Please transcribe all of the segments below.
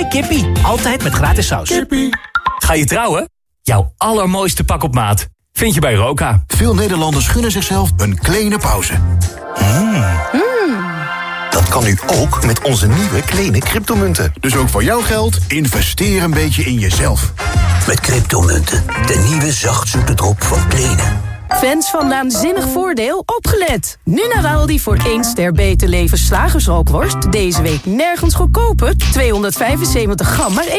Bij Kippie, altijd met gratis saus. Kippie. Ga je trouwen? Jouw allermooiste pak op maat vind je bij Roka. Veel Nederlanders gunnen zichzelf een kleine pauze. Mm. Dat kan nu ook met onze nieuwe kleine cryptomunten. Dus ook voor jouw geld, investeer een beetje in jezelf. Met cryptomunten, de nieuwe zachtzoete drop van Kleene. Fans van Naanzinnig Voordeel, opgelet! Nu naar Aldi voor 1 ster beter leven slagersrookworst. Deze week nergens goedkoper. 275 gram, maar 1,69.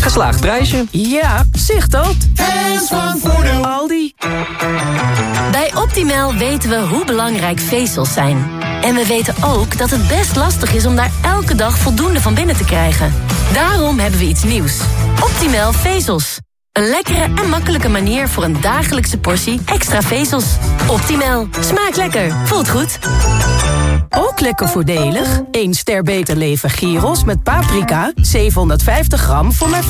Geslaagd prijsje. Ja, zicht dat. Fans van Voordeel. Aldi. Bij Optimal weten we hoe belangrijk vezels zijn. En we weten ook dat het best lastig is om daar elke dag voldoende van binnen te krijgen. Daarom hebben we iets nieuws. Optimal vezels. Een lekkere en makkelijke manier voor een dagelijkse portie extra vezels. Optimal. Smaakt lekker. Voelt goed. Ook lekker voordelig. 1 ster beter leven gyros met paprika. 750 gram voor maar 5,99.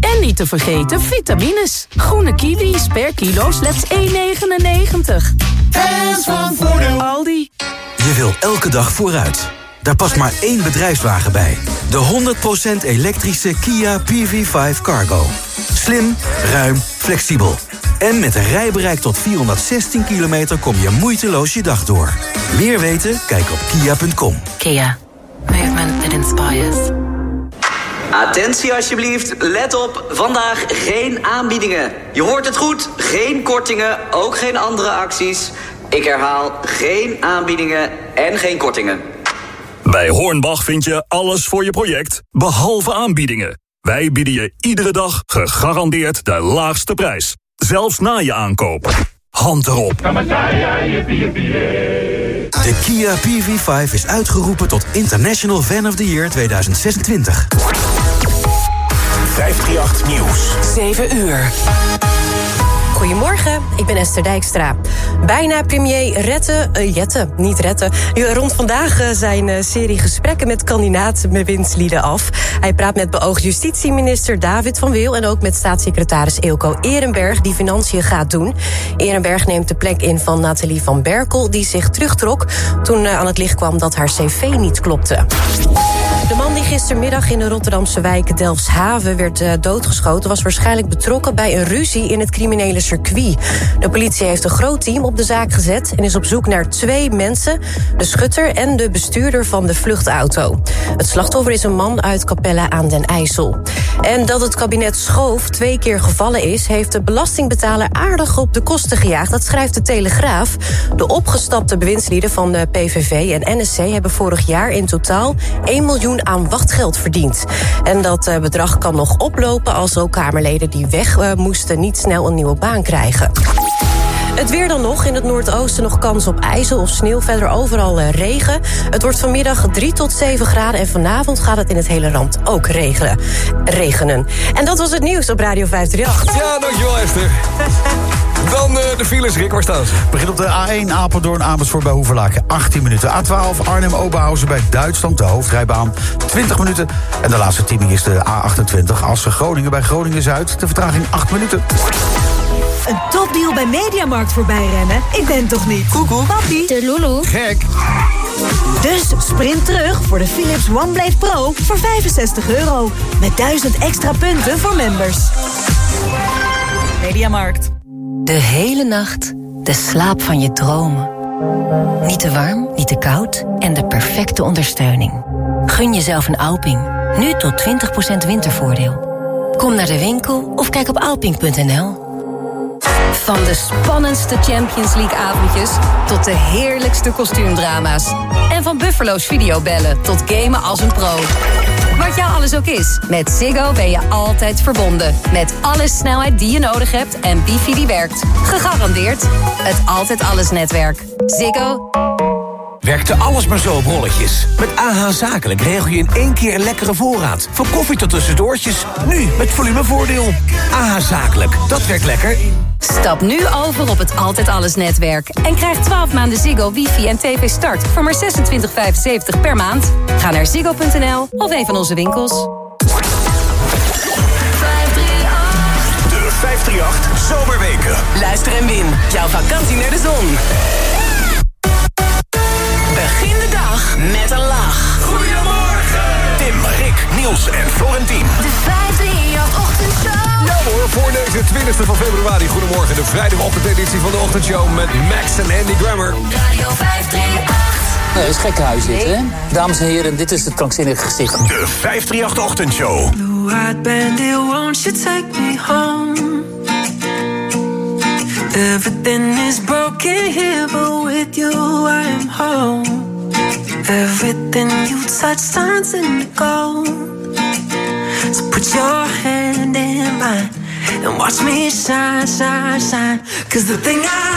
En niet te vergeten vitamines. Groene kiwis per kilo slechts 1,99. Fans van Voordeel. Aldi. Je wil elke dag vooruit. Daar past maar één bedrijfswagen bij. De 100% elektrische Kia PV5 Cargo. Slim, ruim, flexibel. En met een rijbereik tot 416 kilometer kom je moeiteloos je dag door. Meer weten? Kijk op kia.com. Kia. Movement that inspires. Attentie alsjeblieft, let op, vandaag geen aanbiedingen. Je hoort het goed, geen kortingen, ook geen andere acties. Ik herhaal, geen aanbiedingen en geen kortingen. Bij Hornbach vind je alles voor je project, behalve aanbiedingen. Wij bieden je iedere dag gegarandeerd de laagste prijs. Zelfs na je aankoop. Hand erop. De Kia PV5 is uitgeroepen tot International Fan of the Year 2026. 538 Nieuws. 7 uur. Goedemorgen, ik ben Esther Dijkstra. Bijna premier Rette, uh, Jette, niet Rette... rond vandaag uh, zijn serie gesprekken met kandidaat-bewindslieden af. Hij praat met beoogd justitieminister David van Wil... en ook met staatssecretaris Eelco Ehrenberg... die financiën gaat doen. Ehrenberg neemt de plek in van Nathalie van Berkel... die zich terugtrok toen aan het licht kwam dat haar cv niet klopte. De man die gistermiddag in de Rotterdamse wijk Delfshaven werd doodgeschoten... was waarschijnlijk betrokken bij een ruzie in het criminele circuit. De politie heeft een groot team op de zaak gezet... en is op zoek naar twee mensen, de schutter en de bestuurder van de vluchtauto. Het slachtoffer is een man uit Capelle aan den IJssel. En dat het kabinet Schoof twee keer gevallen is... heeft de belastingbetaler aardig op de kosten gejaagd. Dat schrijft de Telegraaf. De opgestapte bewindslieden van de PVV en NSC... hebben vorig jaar in totaal 1 miljoen aan wachtgeld verdiend. En dat uh, bedrag kan nog oplopen als ook Kamerleden die weg uh, moesten niet snel een nieuwe baan krijgen. Het weer dan nog. In het noordoosten nog kans op ijzel of sneeuw. Verder overal uh, regen. Het wordt vanmiddag 3 tot 7 graden. En vanavond gaat het in het hele land ook regenen. regenen. En dat was het nieuws op Radio 538. Ja, dankjewel Esther. Dan uh, de files, Rick, waar staan ze? Begin op de A1 Apeldoorn Amersfoort bij Hoeverlaken 18 minuten. A12 Arnhem Oberhausen bij Duitsland, de hoofdrijbaan 20 minuten. En de laatste teaming is de A28 Assen Groningen bij Groningen Zuid. De vertraging 8 minuten. Een topdeal bij Mediamarkt voorbij rennen? Ik ben toch niet? Koekoek. Papi. De Lulu. Gek. Dus sprint terug voor de Philips OneBlade Pro voor 65 euro. Met 1000 extra punten voor members. Mediamarkt. De hele nacht de slaap van je dromen. Niet te warm, niet te koud en de perfecte ondersteuning. Gun jezelf een Alping. Nu tot 20% wintervoordeel. Kom naar de winkel of kijk op alping.nl. Van de spannendste Champions League avondjes tot de heerlijkste kostuumdrama's. En van Buffalo's videobellen tot gamen als een pro. Wat jou alles ook is, met Ziggo ben je altijd verbonden. Met alle snelheid die je nodig hebt en wifi die werkt. Gegarandeerd het Altijd Alles netwerk. Ziggo. Werkte alles maar zo op rolletjes. Met AH Zakelijk regel je in één keer een lekkere voorraad. Van koffie tot tussendoortjes. Nu met volumevoordeel. AH Zakelijk, dat werkt lekker. Stap nu over op het Altijd Alles netwerk. En krijg 12 maanden Ziggo, wifi en tv start voor maar 26,75 per maand. Ga naar ziggo.nl of een van onze winkels. De 538 Zomerweken. Luister en win. Jouw vakantie naar de zon. Begin de dag met een lach. Goedemorgen. Florentien. De 538 Ochtendshow. Hoor, voor deze 20e van februari. Goedemorgen, de vrijdagochtendeditie van de ochtendshow met Max en Andy Grammer. Radio 538. Nee, dat is gekkenhuis dit, hè? Dames en heren, dit is het krankzinnige gezicht. De 538 Ochtendshow. Blue eyed bandit, won't you take me home? Everything is broken here, but with you I am home. Everything you touch turns into gold. So put your hand in mine and watch me shine, shine, shine. Cause the thing I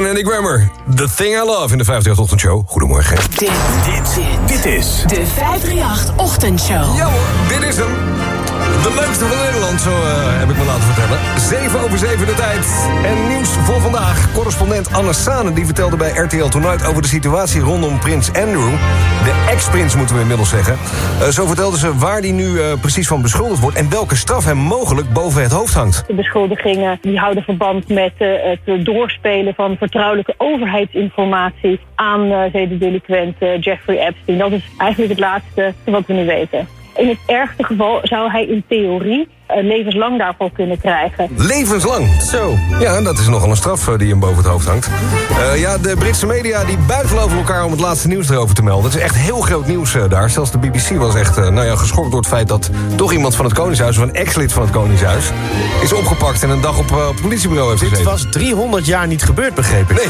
Max en The Thing I Love in de 58 Ochtendshow. Goedemorgen. Dit, dit, Dit is... De 538 Ochtendshow. Ja hoor, dit is hem. De leukste van Nederland, zo eh, heb ik me laten vertellen. 7 over 7 de tijd. En nieuws voor vandaag. Correspondent Anne Sane die vertelde bij RTL Tonight... over de situatie rondom prins Andrew. De ex-prins moeten we inmiddels zeggen. Eh, zo vertelde ze waar hij nu eh, precies van beschuldigd wordt... en welke straf hem mogelijk boven het hoofd hangt. De beschuldigingen die houden verband met het doorspelen van vertrouwelijke overheidsinformatie aan zedendelinquent Jeffrey Epstein. Dat is eigenlijk het laatste wat we nu weten. In het ergste geval zou hij in theorie levenslang daarvoor kunnen krijgen. Levenslang? Zo. Ja, dat is nogal een straf uh, die hem boven het hoofd hangt. Uh, ja, de Britse media die buitelen over elkaar om het laatste nieuws erover te melden. Het is echt heel groot nieuws daar. Zelfs de BBC was echt nou ja, geschokt door het feit dat toch iemand van het Koningshuis... of een ex-lid van het Koningshuis is opgepakt en een dag op, op politiebureau heeft gezeten. Dit was 300 jaar niet gebeurd, begreep ik. Nee,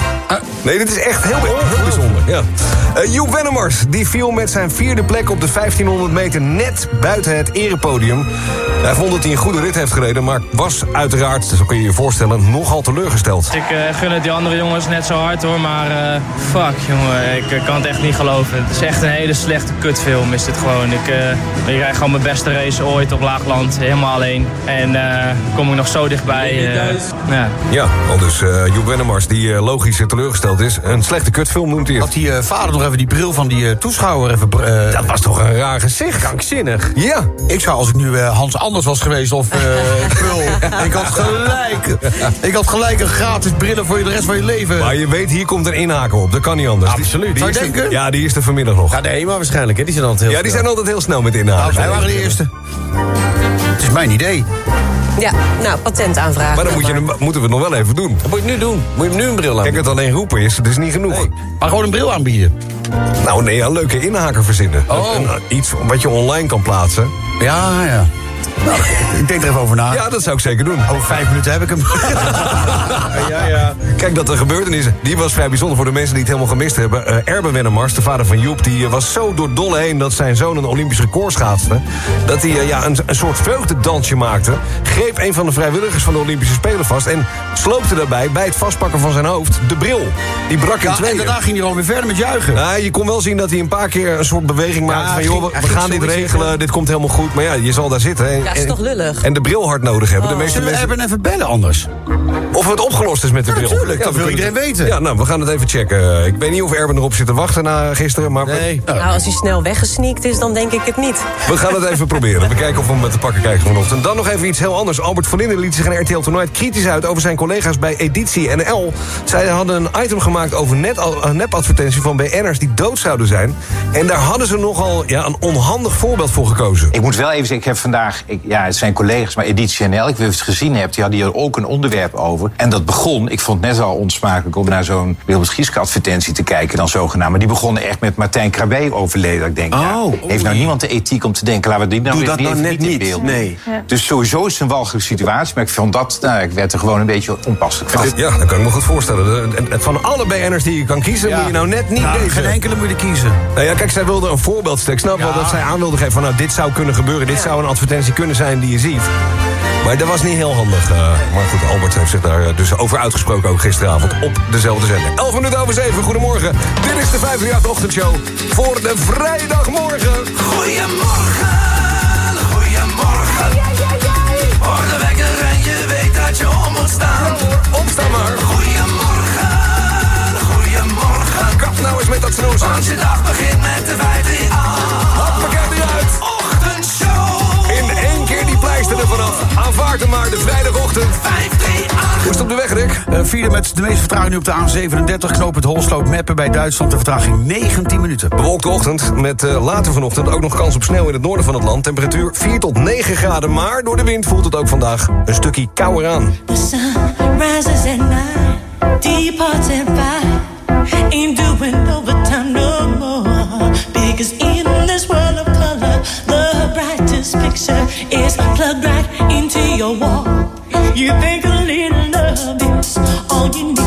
nee dit is echt heel, heel bijzonder. Ja. Joep Wennemars die viel met zijn vierde plek op de 1500 meter net buiten het erepodium. Hij vond dat hij een goede rit heeft gereden... maar was uiteraard, zo kun je je voorstellen, nogal teleurgesteld. Ik uh, gun het die andere jongens net zo hard hoor, maar uh, fuck jongen, ik uh, kan het echt niet geloven. Het is echt een hele slechte kutfilm is dit gewoon. Ik, ik rijd gewoon mijn beste race ooit op Laagland, helemaal alleen. En kom ik nog zo dichtbij. ja. ja, al dus Joep Wennemars, die logisch teleurgesteld is. Een slechte kutfilm noemt hij. Had die vader nog even die bril van die toeschouwer even... dat was toch een raar gezicht? Krankzinnig. Ja. Ik zou als ik nu Hans Anders was geweest of uh, Pul. ik had gelijk. Ik had gelijk een gratis brillen voor je de rest van je leven. Maar je weet, hier komt een inhaker op. Dat kan niet anders. Absoluut. Die, die die denken? Ja, die is er vanmiddag nog. Ja, de HEMA waarschijnlijk. Hè? Die zijn altijd heel Ja, die zijn altijd heel snel met inhaken. Nou, wij waren de eerste. Het is mijn idee. Ja, nou, patent aanvragen. Maar dan moet je, hem- moeten we het nog wel even doen. Dat moet je nu doen. Moet je nu een bril aan. Kijk, het alleen roepen is, het is niet genoeg. Maar gewoon een bril aanbieden. Nou nee, een leuke inhaker verzinnen. Oh. Een- een- iets wat je online kan plaatsen. Ja, ja. Nou, ik denk er even over na. Ja, dat zou ik zeker doen. Over vijf minuten heb ik hem. ja, ja. Kijk, dat er gebeurtenis, die was vrij bijzonder voor de mensen die het helemaal gemist hebben. Eh Erben Wennemars, de vader van Joep, die eh, was zo door dolle heen... dat zijn zoon een Olympisch record schaatste. Dat hij eh, ja, een, een soort vreugdedansje maakte. Greep een van de vrijwilligers van de Olympische Spelen vast... en sloopte daarbij bij het vastpakken van zijn hoofd de bril. Die brak in Ja, tweeën. en daarna ging hij gewoon weer verder met juichen. Nou, je kon wel zien dat hij een paar keer een soort beweging maakte... van joh, ging- we, we gaan dit regelen, dit komt helemaal goed. Maar ja, je zal daar zitten. Ja, is En- toch lullig? En de bril hard nodig hebben. De meeste Zullen we mensen... Erben even bellen anders? Of het opgelost is met de Ja, bril. natuurlijk, dat wil iedereen weten. Ja, nou, we gaan het even checken. Ik weet niet of Erben erop zit te wachten na gisteren, maar we- Nee. Nou, als hij snel weggesneakt is, dan denk ik het niet. we gaan het even proberen. We kijken of we hem te pakken krijgen vanochtend. Dan nog even iets heel anders. Albert van Linden liet zich in RTL Tonight kritisch uit... over zijn collega's bij Editie NL. Zij hadden een item gemaakt over net, een nepadvertentie van BN'ers... die dood zouden zijn. En daar hadden ze nogal ja, een onhandig voorbeeld voor gekozen. Ik moet wel even zeggen, ik heb vandaag, ik, ja, het zijn collega's, maar Editie NL, ik weet niet of je het gezien hebt, die hadden hier ook een onderwerp over. En dat begon, ik vond het net al onsmakelijk om naar zo'n Wilbert Gieske advertentie te kijken, dan zogenaamd. Maar die begonnen echt met Martijn Krabbe overleden. Ik denk, ja, heeft nou niemand de ethiek om te denken, laten we die nou Doe dat nou net in niet. beeld. Nee. Dus sowieso is het een walgelijke situatie, maar ik vond dat, nou, ik werd er gewoon een beetje onpasselijk van. Ja, dat kan ik me goed voorstellen. Van alle BN'ers die je kan kiezen, moet je nou net niet Nou, deze. geen enkele moet je kiezen. Nou ja, kijk, zij wilde een voorbeeldstuk. Ik snap wel dat zij aan wilde geven van... nou, dit zou kunnen gebeuren, dit zou een advertentie kunnen zijn die je ziet. Maar dat was niet heel handig. eh. maar goed, Albert heeft zich daar eh, dus over uitgesproken ook gisteravond op dezelfde zender. 11 minuten over 7, goedemorgen. Dit is de 538 ochtendshow voor de vrijdagmorgen. Goedemorgen, goedemorgen. Hoor de wekker en je weet dat je op moet staan. Opstaan maar. Goedemorgen, goedemorgen. Kap nou eens met dat snoes. Want je dag begint met de 538 Hoppakee eruit. Er vanaf. Aanvaard hem maar, de vrijdagochtend. 538. Hoe is het op de weg, Rick? Uh, vierde met de meeste vertraging nu op de A37. Knoop het Holsloop Meppen bij Duitsland. De vertraging 19 minuten. Bewolkte ochtend met eh, later vanochtend ook nog kans op sneeuw in het noorden van het land. Temperatuur 4 tot 9 graden, maar door de wind voelt het ook vandaag een stukje kouder aan. The sun rises at night, departs at five. Ain't doing overtime no more. Because picture is plugged right into your wall. You think a little love is all you need,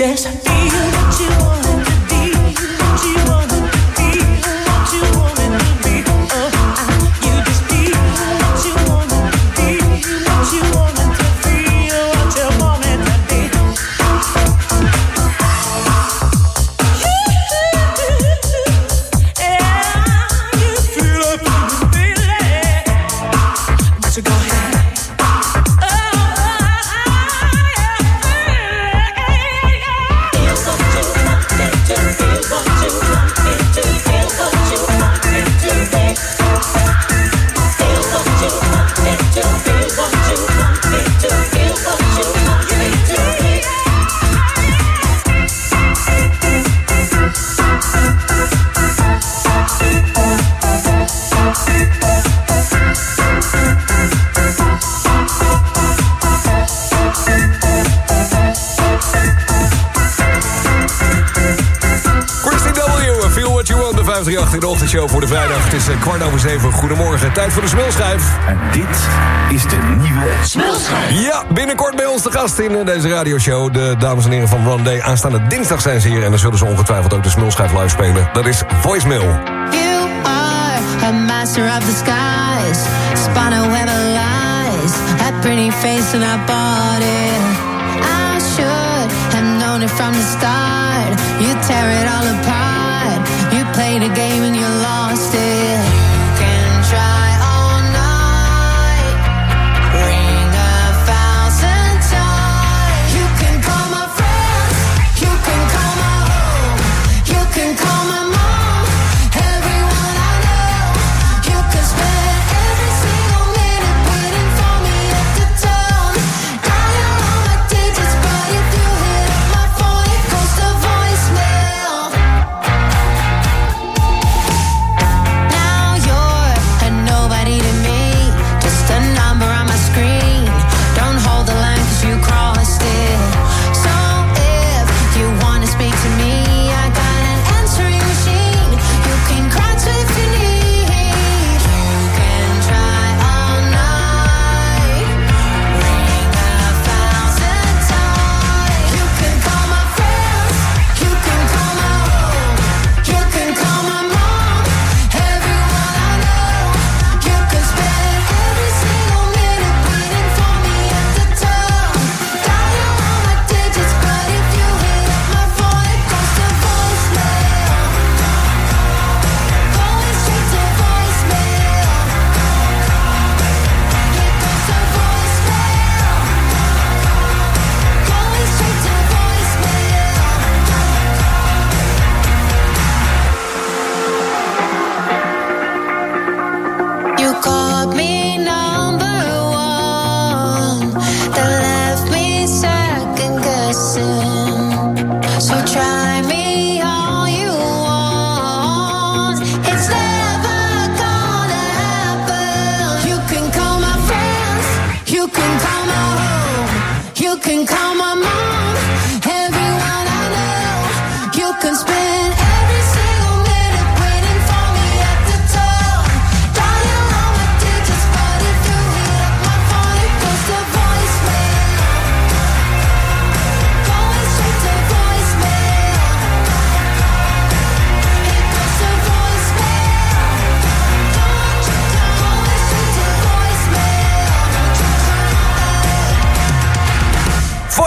well, you just feel what you want to be, what you want 538 in de ochtendshow voor de vrijdag. Het is eh, kwart over zeven. Goedemorgen, tijd voor de smulschijf. En dit is de nieuwe smulschijf. Ja, binnenkort bij ons de gast in eh, deze radioshow. De dames en heren van Run Day. Aanstaande dinsdag zijn ze hier en dan zullen ze ongetwijfeld ook de smulschijf live spelen. Dat is Voicemail. You are a master of the skies, spun a web of lies, that pretty face and I bought it. I should have known it from the start. You tear it all apart. You played a game and you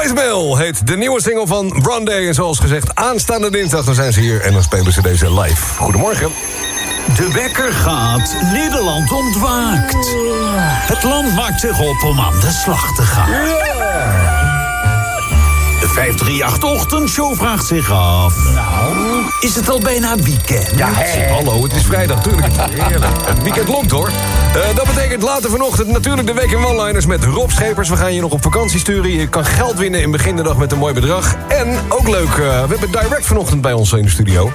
Voicemail heet de nieuwe single van Run Day. En zoals gezegd, aanstaande dinsdag dan zijn ze hier en dan spelen ze deze live. Goedemorgen. De wekker gaat, Nederland ontwaakt. Het land maakt zich op om aan de slag te gaan. De 538-ochtendshow vraagt zich af... Nou, is het al bijna weekend? Ja, hallo, het is vrijdag, tuurlijk. Het weekend loopt hoor. Eh, dat betekent later vanochtend natuurlijk de week in One-Liners met Rob Schepers. We gaan je nog op vakantie sturen. Je kan geld winnen in begin de dag met een mooi bedrag. En ook leuk, eh, we hebben Direct vanochtend bij ons in de studio.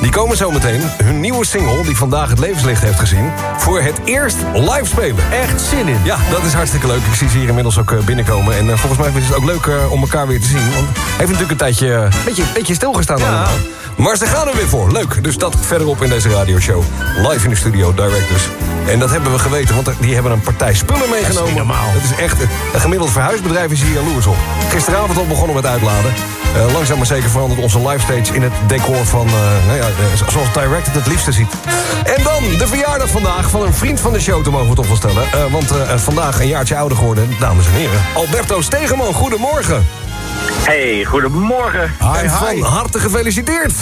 Die komen zo meteen. Hun nieuwe single, die vandaag het levenslicht heeft gezien... voor het eerst live spelen. Echt zin in. Ja, dat is hartstikke leuk. Ik zie ze hier inmiddels ook eh, binnenkomen. En volgens mij is het ook leuk om elkaar weer te zien. Het heeft natuurlijk een tijdje een beetje, beetje stilgestaan allemaal. Maar ze gaan er weer voor. Leuk. Dus dat verderop in deze radioshow. Live in de studio, directors. En dat hebben we geweten, want die hebben een partij spullen meegenomen. normaal. Het is echt... Een gemiddeld verhuisbedrijf is hier jaloers op. Gisteravond al begonnen met uitladen. Eh, langzaam maar zeker verandert onze live stage in het decor van... eh, nou ja, eh, zoals Directed het liefste ziet. En dan de verjaardag vandaag van een vriend van de show, te mogen we het toch wel stellen. Eh, want eh, vandaag een jaartje ouder geworden, dames en heren. Alberto Stegeman, goedemorgen. Hey, goedemorgen. en van harte gefeliciteerd.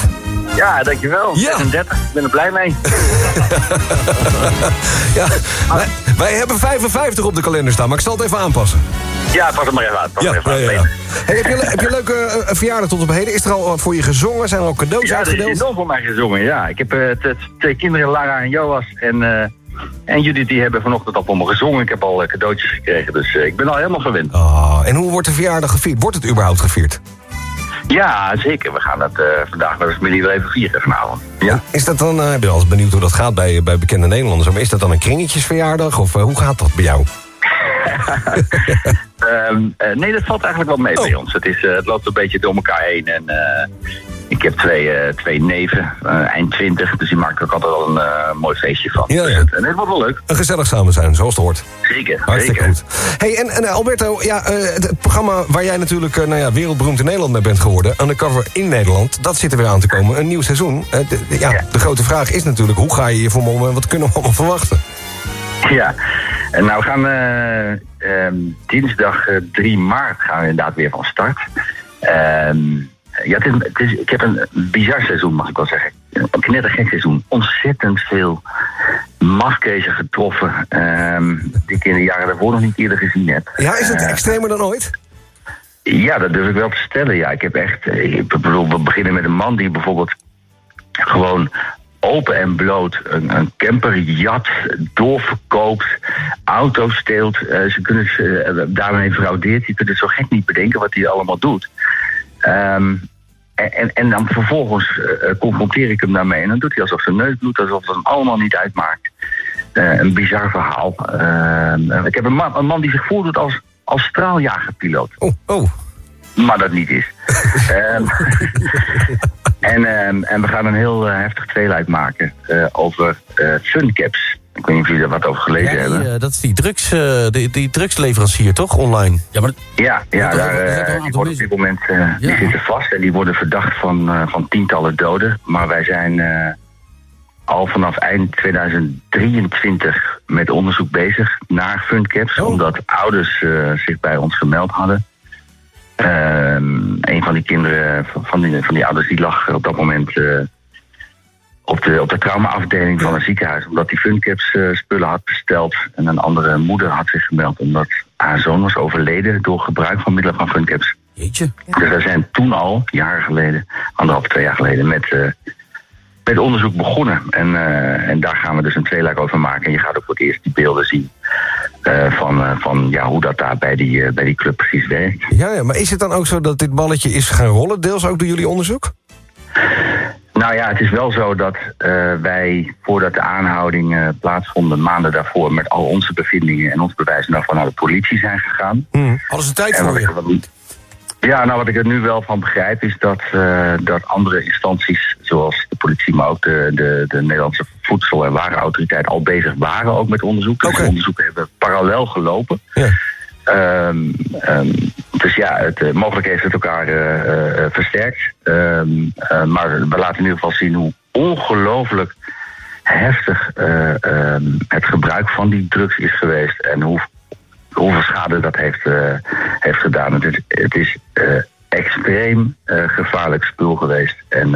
Ja, dankjewel. Ja. 36, ik ben er blij mee. ja, wij, wij hebben 55 op de kalender staan, maar ik zal het even aanpassen. Ja, pas hem maar even uit. Pas Ja, even ja, uit. ja. Hey, heb, je, heb je een leuke eh, verjaardag tot op heden? Is er al voor je gezongen? Zijn er al cadeaus Ja, er is uitgedeeld? enorm voor mij gezongen, ja. Ik heb eh, t- twee kinderen, Lara en Joas. En, eh, en Judith, die hebben vanochtend al voor me gezongen. Ik heb al eh, cadeautjes gekregen, dus eh, ik ben al helemaal gewend. Ah, en hoe wordt de verjaardag gevierd? Wordt het überhaupt gevierd? Ja, zeker. We gaan het eh, vandaag met de familie wel even vieren vanavond. Ja. Is dat dan, ik ben eens benieuwd hoe dat gaat bij, bij bekende Nederlanders. Maar is dat dan een kringetjesverjaardag? Of hoe gaat dat bij jou? Ehm, eh, nee, dat valt eigenlijk wel mee bij ons. Het, is, eh, het loopt een beetje door elkaar heen. En eh, ik heb twee, twee neven, eind twintig. Dus die maken ook altijd wel een mooi feestje van. Ja, Dus ja. en het wordt wel leuk. Een gezellig samen zijn, zoals het hoort. Zeker, Hartstikke zeker. goed. Hey, en, en Alberto, ja, het, programma waar jij natuurlijk nou ja, wereldberoemd in Nederland mee bent geworden... Undercover in Nederland, dat zit er weer aan te komen. Een nieuw seizoen. De, ja, de grote vraag is natuurlijk, hoe ga je je vermommen... en wat kunnen we allemaal verwachten? Ja, en nou gaan we ehm, dinsdag eh, 3 maart gaan we inderdaad weer van start. Ehm, ja, het is, het is, ik heb een bizar seizoen, mag ik wel zeggen. Een knettergek seizoen. Ontzettend veel mafkezen getroffen. ehm, die ik in de jaren daarvoor nog niet eerder gezien heb. Ja, is het Eh, extremer dan ooit? ja, dat durf ik wel te stellen. Ja, ik heb echt. eh, Ik bedoel, we beginnen met een man die bijvoorbeeld gewoon open en bloot een, een camperjat doorverkoopt, auto's steelt. Eh, ze kunnen ze, eh, daarmee fraudeert. Je kunt het zo gek niet bedenken wat hij allemaal doet. Ehm, en, en, dan vervolgens eh, confronteer ik hem daarmee. En dan doet hij alsof zijn neus bloedt, alsof het hem allemaal niet uitmaakt. Een bizar verhaal. Ehm, ik heb een man, een man die zich voordoet als, als straaljagerpiloot. Oh, oh. Maar dat niet is. Ehm, en, ehm, en we gaan een heel eh, heftig tweeluik maken eh, over eh funcaps. Ik weet niet of jullie er wat over gelezen Ja, die, hebben. dat is die, drugs, eh, die, die drugsleverancier, toch? Online. Ja, maar Ja, ja daar, die worden op dit moment die zitten vast en die worden verdacht van, eh, van tientallen doden. Maar wij zijn eh, al vanaf eind 2023 met onderzoek bezig naar funcaps. Oh. Omdat ouders eh, zich bij ons gemeld hadden. Ehm, een van die kinderen, van- die, van die ouders, die lag op dat moment eh, op, de, op de traumaafdeling van een ziekenhuis. Omdat die funcaps eh, spullen had besteld. En een andere moeder had zich gemeld omdat haar zoon was overleden door gebruik van middelen van funcaps. Jeetje. Dus wij zijn toen al, jaren geleden, anderhalf, twee jaar geleden, met, eh, met onderzoek begonnen. En, eh, en daar gaan we dus een tweeluik over maken. En je gaat ook voor het eerst die beelden zien eh, van, eh, van ja, hoe dat daar bij die, bij die club precies werkt. Ja, ja, maar is het dan ook zo dat dit balletje is gaan rollen, deels ook door jullie onderzoek? Nou ja, het is wel zo dat wij, voordat de aanhouding eh, plaatsvond, maanden daarvoor, met al onze bevindingen en ons bewijs daarvan naar de politie zijn gegaan. Hadden ze tijd En wat voor je? Ja, nou wat ik er nu wel van begrijp is dat, eh, dat andere instanties, zoals de politie, maar ook de, de, de Nederlandse Voedsel- en Warenautoriteit, al bezig waren ook met onderzoek. Dus de onderzoeken hebben parallel gelopen. Ehm, ehm, dus ja, het, eh, mogelijk heeft het elkaar eh, versterkt. Ehm, eh, maar we laten in ieder geval zien hoe ongelooflijk heftig het gebruik van die drugs is geweest. En hoe, hoeveel schade dat heeft, eh, heeft gedaan. Het is, het is eh, extreem eh, gevaarlijk spul geweest. En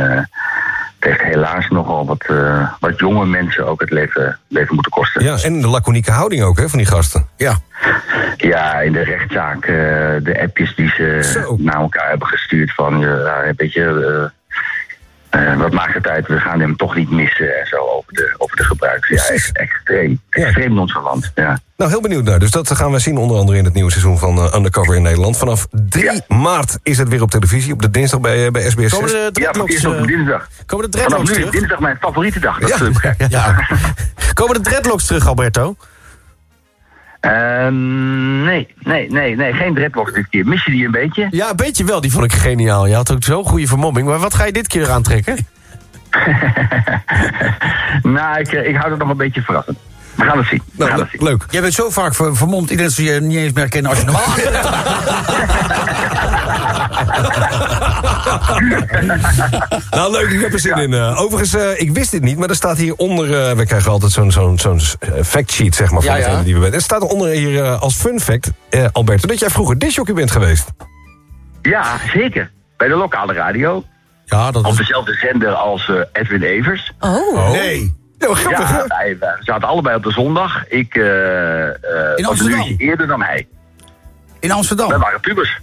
het heeft helaas nogal wat, eh, wat jonge mensen ook het leven, leven moeten kosten. Ja, en de laconieke houding ook hè, van die gasten. Ja. Ja, in de rechtszaak, de appjes die ze naar elkaar hebben gestuurd van, ja, weet je, eh, wat maakt het uit, we gaan hem toch niet missen en zo over de, over de gebruik. Ja, echt extreem, extreem nonchalant, ja. Nou, heel benieuwd naar. Dus dat gaan we zien onder andere in het nieuwe seizoen van eh, Undercover in Nederland. Vanaf 3 maart is het weer op televisie, op de dinsdag bij, eh, bij SBS 6. Komen de Ja, dreadlocks, eerst op dinsdag. komen de Vanaf nu is terug? dinsdag mijn favoriete dag, dat Ja. begrijpen. Ja. Komen de dreadlocks terug, Alberto? Eh, nee, nee, nee, nee, geen dreadlocks dit keer. Mis je die een beetje? Ja, een beetje wel. Die vond ik geniaal. Je had ook zo'n goede vermomming. Maar wat ga je dit keer aantrekken? nou, ik, eh, ik hou het nog een beetje verrassend. We gaan het zien. We gaan het zien. Leuk. Jij bent zo vaak ver- vermomd, iedereen zal je niet eens meer herkennen als je normaal Nou, leuk, ik heb er zin in. eh. overigens, eh, ik wist dit niet, maar er staat hier onder... eh, we krijgen altijd zo'n zo'n zo'n factsheet, zeg maar, van Ja, die we bent. Er staat onder hier eh, als fun fact, eh, Alberto, dat jij vroeger disjockey bent geweest. Ja, zeker. Bij de lokale radio. Ja, dat Op dezelfde zender als eh, Edwin Evers. Oh. Nee. Ja, grappig? Ja, wij, wij zaten allebei op de zondag. Ik eh eh, was een uurtje eerder dan hij. in Amsterdam. Wij waren pubers.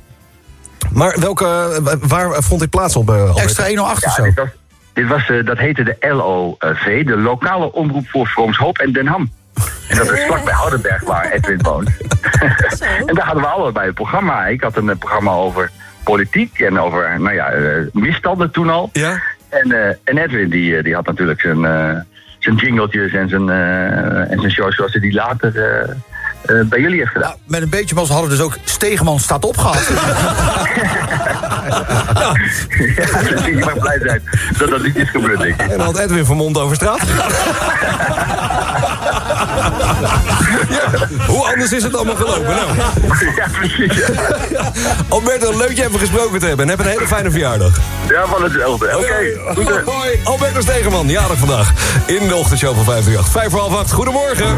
Maar welke, eh, waar vond dit plaats op, eh? Extra 108 of Ja, zo. dit was, dit was, eh, dat heette de LOV, de lokale omroep voor Vroomshoop en Den Ham. En dat is vlakbij Houdenberg waar Edwin woont. en daar hadden we allebei een programma. Ik had een programma over politiek en over nou ja, misstanden toen al. Ja? En, eh, en Edwin die, die had natuurlijk zijn, eh, zijn jingletjes en zijn, eh, en zijn shows zoals hij die later eh, eh, bij jullie heeft gedaan. Met een beetje mazzel hadden we dus ook Stegeman staat op gehad. ja, dus je mag blij zijn dat dat niet is gebeurd, denk ik. En dan had Edwin van Mond over straat. Ja, hoe anders is het allemaal gelopen? Nou. Ja, precies. Alberto, leuk je even gesproken te hebben. En heb een hele fijne verjaardag. Ja, van hetzelfde. Oké, goed. hè. Hoi, Alberto Stegeman, jarig vandaag. In de ochtendshow van 538. Vijf voor half acht, goedemorgen.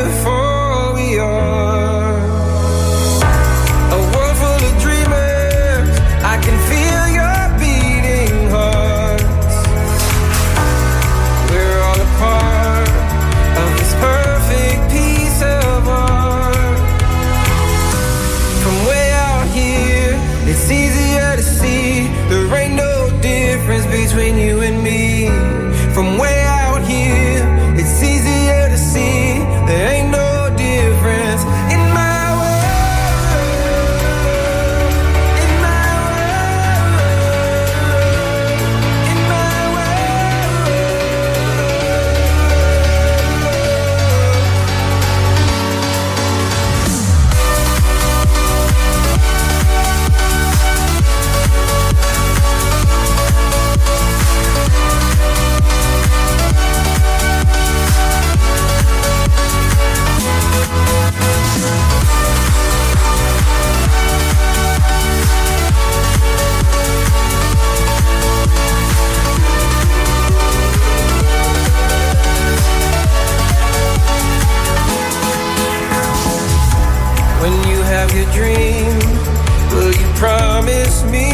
dream, will you promise me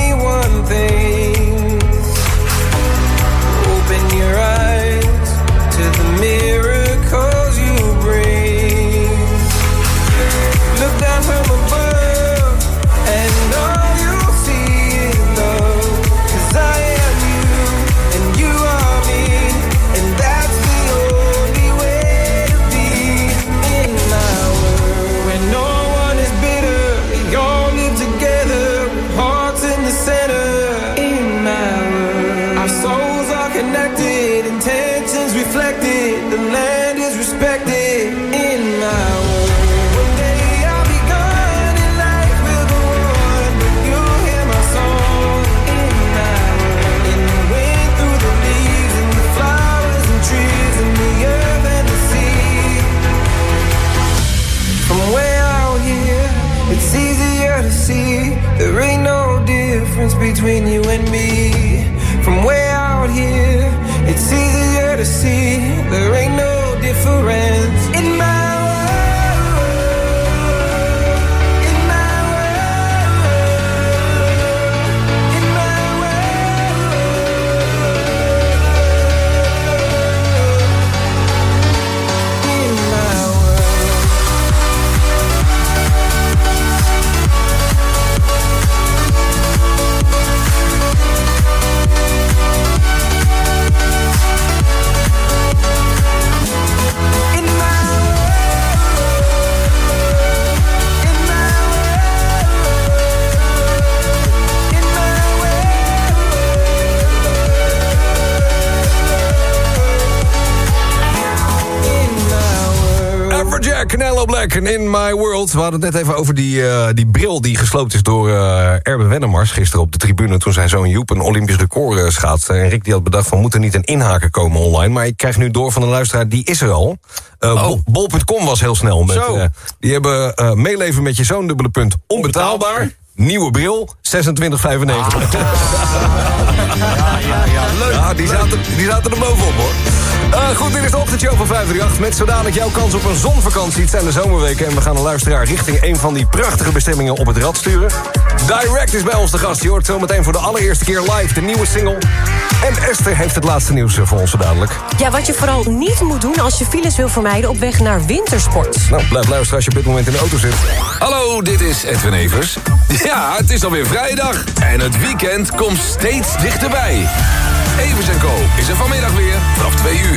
We hadden het net even over die, eh, die bril die gesloopt is door eh Erben Wennemars... gisteren op de tribune toen zijn zoon Joep een Olympisch record uh, schaatste. En Rick die had bedacht van moet er niet een inhaker komen online. Maar ik krijg nu door van een luisteraar, die is er al. Bol- Bol.com was heel snel. Met, die hebben meeleven met je zoon, dubbele punt, onbetaalbaar. Nieuwe bril, 26,95. Ja, ja, ja, leuk. Ja, die zaten, die zaten er bovenop hoor. Eh, goed, dit is de ochtendshow van 538. Met zodanig jouw kans op een zonvakantie. Het zijn de zomerweken en we gaan een luisteraar richting een van die prachtige bestemmingen op het rad sturen. Direct is bij ons de gast. Je hoort zometeen voor de allereerste keer live de nieuwe single. En Esther heeft het laatste nieuws eh, voor ons zo dadelijk. Ja, wat je vooral niet moet doen als je files wil vermijden op weg naar wintersport. Nou, blijf luisteren als je op dit moment in de auto zit. Hallo, dit is Edwin Evers. Ja, het is alweer vrijdag en het weekend komt steeds dichterbij. Evers Co is er vanmiddag weer vanaf 2 uur.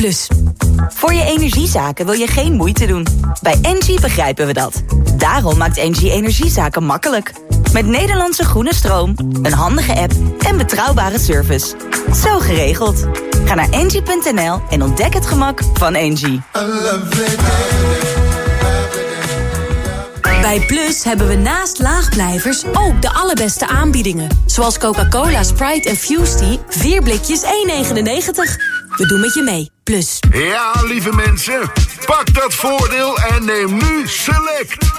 Plus. Voor je energiezaken wil je geen moeite doen. Bij Engie begrijpen we dat. Daarom maakt Engie energiezaken makkelijk. Met Nederlandse groene stroom, een handige app en betrouwbare service. Zo geregeld. Ga naar engie.nl en ontdek het gemak van Engie. Bij Plus hebben we naast laagblijvers ook de allerbeste aanbiedingen. Zoals Coca-Cola, Sprite en Fusty. 4 blikjes 1,99. We doen met je mee. Plus. Ja, lieve mensen, pak dat voordeel en neem nu Select.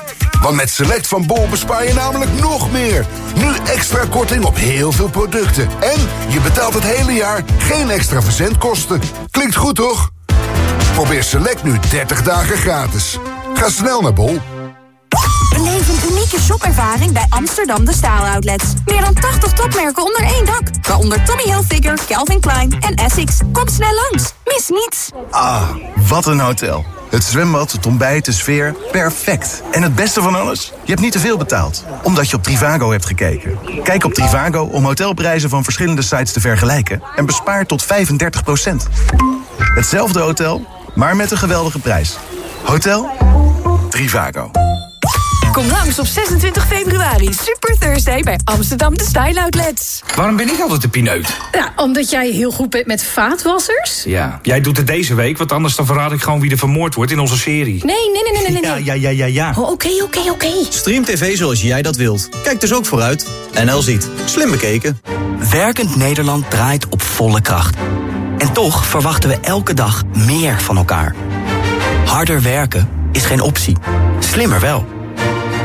Want met Select van Bol bespaar je namelijk nog meer. Nu extra korting op heel veel producten. En je betaalt het hele jaar geen extra verzendkosten. Klinkt goed, toch? Probeer Select nu 30 dagen gratis. Ga snel naar Bol. Unieke shopervaring bij Amsterdam De Staal Outlets. Meer dan 80 topmerken onder één dak. Waaronder Tommy Hilfiger, Calvin Klein en Essex. Kom snel langs. Mis niets. Ah, wat een hotel. Het zwembad, het ontbijt, de sfeer, perfect. En het beste van alles? Je hebt niet te veel betaald, omdat je op Trivago hebt gekeken. Kijk op Trivago om hotelprijzen van verschillende sites te vergelijken... en bespaar tot 35% Hetzelfde hotel, maar met een geweldige prijs. Hotel Trivago. Kom langs op 26 februari. Super Thursday bij Amsterdam De Style Outlets. Waarom ben ik altijd de pineut? Ja, omdat jij heel goed bent met vaatwassers. Ja, jij doet het deze week, want anders dan verraad ik gewoon wie er vermoord wordt in onze serie. Nee, nee, nee, nee, nee. nee. Ja, ja, ja, ja. Oh, Oké, oké, oké. Stream TV zoals jij dat wilt. Kijk dus ook vooruit. NL ziet. Slim bekeken. Werkend Nederland draait op volle kracht. En toch verwachten we elke dag meer van elkaar. Harder werken is geen optie. Slimmer wel.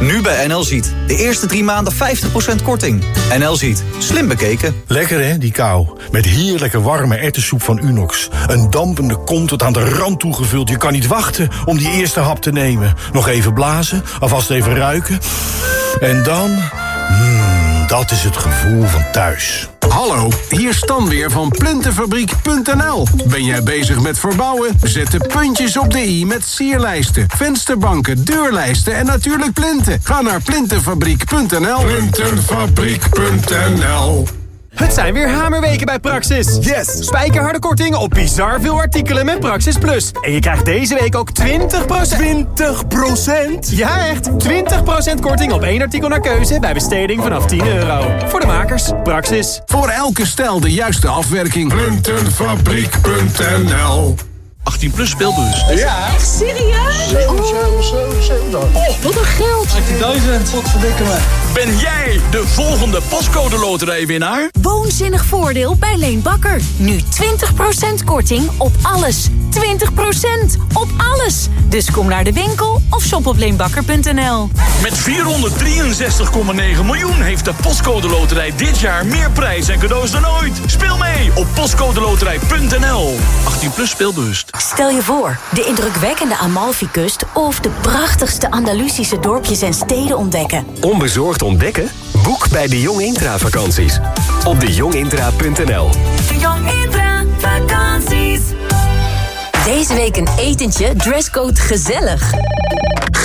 Nu bij NL Ziet. De eerste drie maanden 50% korting. NL Ziet. Slim bekeken. Lekker hè, die kou. Met heerlijke warme erwtensoep van Unox. Een dampende kom tot aan de rand toegevuld. Je kan niet wachten om die eerste hap te nemen. Nog even blazen, alvast even ruiken. En dan... Dat is het gevoel van thuis. Hallo, hier Stan weer van Plintenfabriek.nl. Ben jij bezig met verbouwen? Zet de puntjes op de i met sierlijsten, vensterbanken, deurlijsten en natuurlijk plinten. Ga naar plintenfabriek.nl. Plintenfabriek.nl Het zijn weer hamerweken bij Praxis. Yes! Spijkerharde korting op bizar veel artikelen met Praxis Plus. En je krijgt deze week ook 20%... 20%? Ja, echt! 20% korting op één artikel naar keuze bij besteding vanaf 10 euro. Voor de makers, Praxis. Voor elke stijl de juiste afwerking. Plintenfabriek.nl 18 plus speelbus. Ja. Echt serieus? Oh, wat een geld. 18.000. Wat verdikken me. Ben jij de volgende pascode loterijwinnaar? Woonzinnig voordeel bij Leen Bakker. Nu 20% korting op alles. 20% op alles. Dus kom naar de winkel of shop op leenbakker.nl. Met 463,9 miljoen heeft de Postcode Loterij dit jaar meer prijs en cadeaus dan ooit. Speel mee op postcodeloterij.nl. 18 plus speelbewust. Stel je voor, de indrukwekkende Amalfi-kust... of de prachtigste Andalusische dorpjes en steden ontdekken. Onbezorgd ontdekken? Boek bij de Jong Intra vakanties. Op dejongintra.nl De Jong Intra vakanties. Deze week een etentje, dresscode gezellig.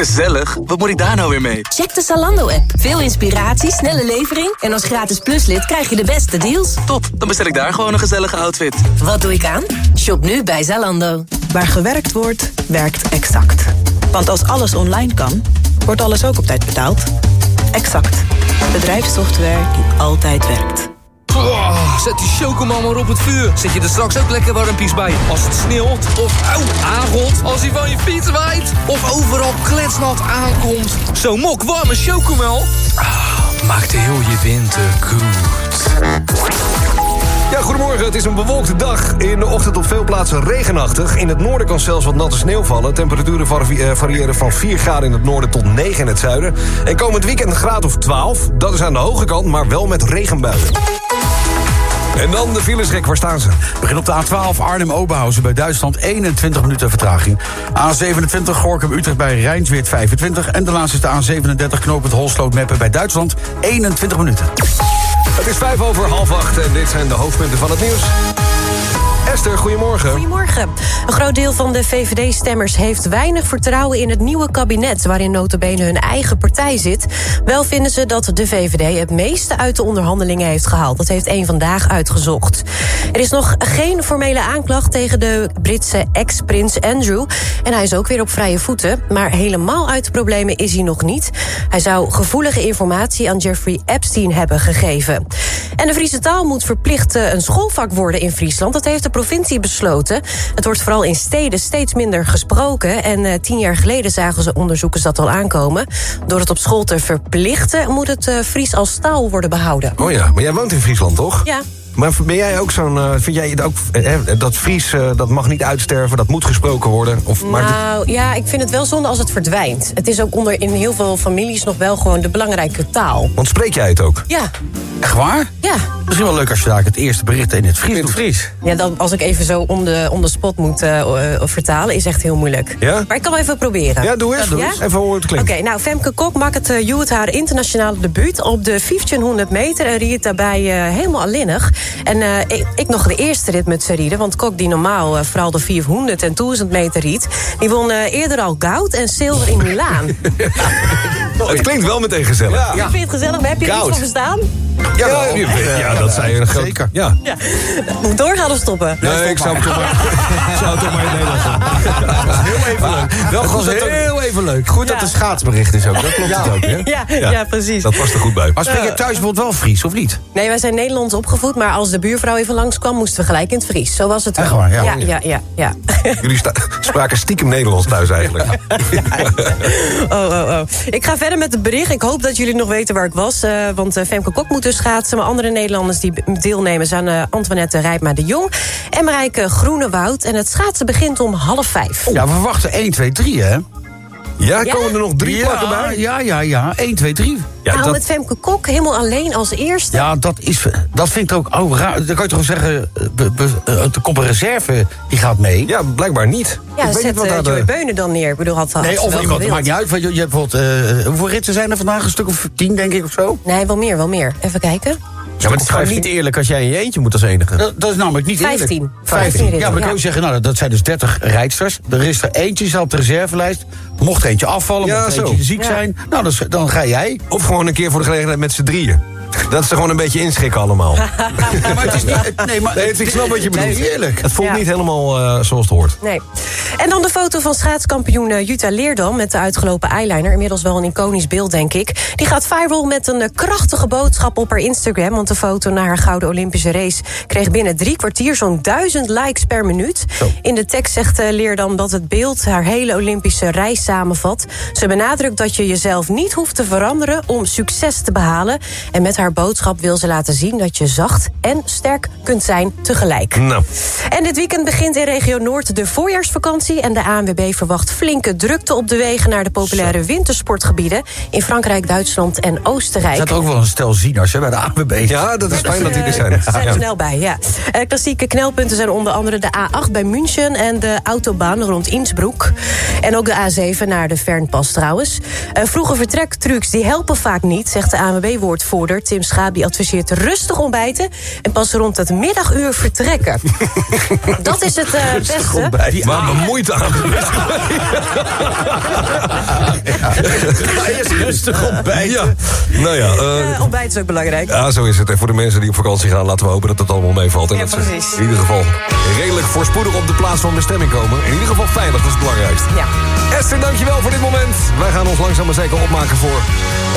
Gezellig? Wat moet ik daar nou weer mee? Check de Zalando-app. Veel inspiratie, snelle levering... en als gratis pluslid krijg je de beste deals. Top, dan bestel ik daar gewoon een gezellige outfit. Wat doe ik aan? Shop nu bij Zalando. Waar gewerkt wordt, werkt Exact. Want als alles online kan, wordt alles ook op tijd betaald. Exact. Bedrijfssoftware die altijd werkt. Zet die chocomel maar op het vuur. Zet je er straks ook lekker warmpies bij. Als het sneeuwt of auw, aangot. Als hij van je fiets waait. Of overal kletsnat aankomt. Zo'n mok warme chocomel. Ah, maakt heel je winter goed. Ja, goedemorgen. Het is een bewolkte dag. In de ochtend op veel plaatsen regenachtig. In het noorden kan zelfs wat natte sneeuw vallen. Temperaturen eh, variëren van 4 graden in het noorden tot 9 in het zuiden. En komend weekend een graad of 12. Dat is aan de hoge kant, maar wel met regenbuien. En dan de filesrek, waar staan ze? Begin op de A12 Arnhem-Oberhausen bij Duitsland 21 minuten vertraging. A27 Gorkum-Utrecht bij Rijnsweert 25. En de laatste is de A37 knooppunt Holsloot-Meppen bij Duitsland 21 minuten. Het is vijf over half acht en dit zijn de hoofdpunten van het nieuws. Esther, goedemorgen. Goedemorgen. Een groot deel van de VVD-stemmers heeft weinig vertrouwen in het nieuwe kabinet... waarin notabene hun eigen partij zit. Wel vinden ze dat de VVD het meeste uit de onderhandelingen heeft gehaald. Dat heeft één vandaag uitgezocht. Er is nog geen formele aanklacht tegen de Britse ex-prins Andrew. En hij is ook weer op vrije voeten. Maar helemaal uit de problemen is hij nog niet. Hij zou gevoelige informatie aan Jeffrey Epstein hebben gegeven. En de Friese taal moet verplicht eh, een schoolvak worden in Friesland. Dat heeft de provincie besloten. Het wordt vooral in steden steeds minder gesproken. En uh, tien jaar geleden zagen ze onderzoekers dat al aankomen. Door het op school te verplichten... moet het uh, Fries als taal worden behouden. Oh ja, maar jij woont in Friesland, toch? Ja. Maar ben jij ook zo'n... Uh, vind jij het ook... Eh, dat Fries, uh, dat mag niet uitsterven, dat moet gesproken worden? Of nou, het... ja, ik vind het wel zonde als het verdwijnt. Het is ook onder in heel veel families nog wel gewoon de belangrijke taal. Want spreek jij het ook? Ja. Echt waar? Ja. Misschien wel leuk als je daar het eerste bericht in het Fries In het Fries? Ja, dan, als ik even zo om de, om de spot moet uh, vertalen, is echt heel moeilijk. Ja? Maar ik kan wel even proberen. Ja, doe eens. Doe ja? eens. Even hoe het klinkt. Oké, okay, nou, Femke Kok maakt het uh, haar internationale debuut op de 1500 meter... en riet daarbij helemaal alleenig. En ik, ik, nog de eerste rit met ze rieden. Want Kok, die normaal uh, vooral de 400 en 1000 meter riet... die won uh, eerder al goud en zilver in Milaan. oh, het klinkt wel meteen gezellig. Ja. ja. Ik vind het gezellig, maar heb je er iets van verstaan? Ja, ja, ja, ja, dat zei je zeker. Ja. ja. Moet doorgaan of stoppen? Nee, nee ik zou het toch maar, zou het toch maar in Nederland doen. Dat was heel even leuk. Wel dat was heel even leuk. Goed dat er schaatsbericht is ook. Dat klopt het ook, hè? Ja, ja, precies. Dat past er goed bij. Maar spreek je thuis bijvoorbeeld wel Fries, of niet? Nee, wij zijn Nederlands opgevoed, maar als de buurvrouw even langskwam... moesten we gelijk in het Fries. Zo was het wel. Echt waar, ja. Ja, ja, ja. ja. Jullie spraken stiekem Nederlands thuis eigenlijk. oh, oh, oh. Ik ga verder met het bericht. Ik hoop dat jullie nog weten waar ik was. Uh, want uh, Femke Kok moet dus schaatsen. Maar andere Nederlanders die deelnemen zijn uh, Antoinette Rijpma de Jong... en Marijke Groenewoud. En het schaatsen begint om half vijf. Ja, we verwachten 1, 2, 3, hè? Ja, komen er nog drie ja, plakken bij? Ja, ja, ja. 1, 2, 3. Ja, nou, dat... met Femke Kok helemaal alleen als eerste. Ja, dat, is, dat vind ik ook oh, raar. Dan kan je toch zeggen, be, be, de komt een reserve, die gaat mee. Ja, blijkbaar niet. Ja, ik zet uh, Joy de... Beunen dan neer. Ik bedoel, had, had nee, of iemand, gewild. maakt niet uit. Want je, je hebt bijvoorbeeld, uh, hoeveel ritten zijn er vandaag? Een stuk of tien, denk ik, of zo? Nee, wel meer, wel meer. Even kijken. Ja, maar het is gewoon niet eerlijk als jij in je eentje moet als enige. Dat, dat is namelijk niet eerlijk. 15. 15. Ja, maar kan je zeggen, nou, dat zijn dus 30 rijdsters. Er is er eentje op de reservelijst. Mocht eentje afvallen, ja, mocht zo. eentje ziek Ja. zijn. Nou, dan, dan ga jij. Of gewoon een keer voor de gelegenheid met z'n drieën. Dat ze gewoon een beetje inschikken allemaal. maar het is niet... Nee, maar, Nee, ik snap wat je bedoelt. Nee, eerlijk. Het voelt Ja. niet helemaal eh, zoals het hoort. Nee. En dan de foto van schaatskampioen eh, Jutta Leerdam... met de uitgelopen eyeliner. Inmiddels wel een iconisch beeld, denk ik. Die gaat viral met een eh, krachtige boodschap op haar Instagram... want de foto na haar gouden Olympische race... kreeg binnen drie kwartier zo'n duizend likes per minuut. In de tekst zegt Leerdam dat het beeld... haar hele Olympische reis samenvat. Ze benadrukt dat je jezelf niet hoeft te veranderen... om succes te behalen. En met haar boodschap wil ze laten zien... dat je zacht en sterk kunt zijn tegelijk. Nou. En dit weekend begint in regio Noord de voorjaarsvakantie... en de ANWB verwacht flinke drukte op de wegen... naar de populaire wintersportgebieden... in Frankrijk, Duitsland en Er Oostenrijk. zat ook wel een stel zieners hè, bij de AWB. Ja, dat is fijn dat die er zijn. Ze zijn er snel bij, ja. Eh, klassieke knelpunten zijn onder andere de A8 bij München... en de autobaan rond Innsbruck. En ook de A7 naar de Fernpas trouwens. Eh, vroege vertrektrucs die helpen vaak niet... zegt de ANWB-woordvoerder Tim Schaap. Die adviseert rustig ontbijten... en pas rond het middaguur vertrekken. Dat is het eh, beste. Waar bemoeite aan. Ga eerst rustig ontbijten. Ja. Nou ja, ontbijt is ook belangrijk. Ja, zo is het. En voor de mensen die op vakantie gaan, laten we hopen dat het allemaal meevalt. En Ja, dat ze in ieder geval redelijk voorspoedig op de plaats van bestemming komen. In ieder geval veilig, dat is het belangrijkste. Ja. Esther, dankjewel voor dit moment. Wij gaan ons langzaam maar zeker opmaken voor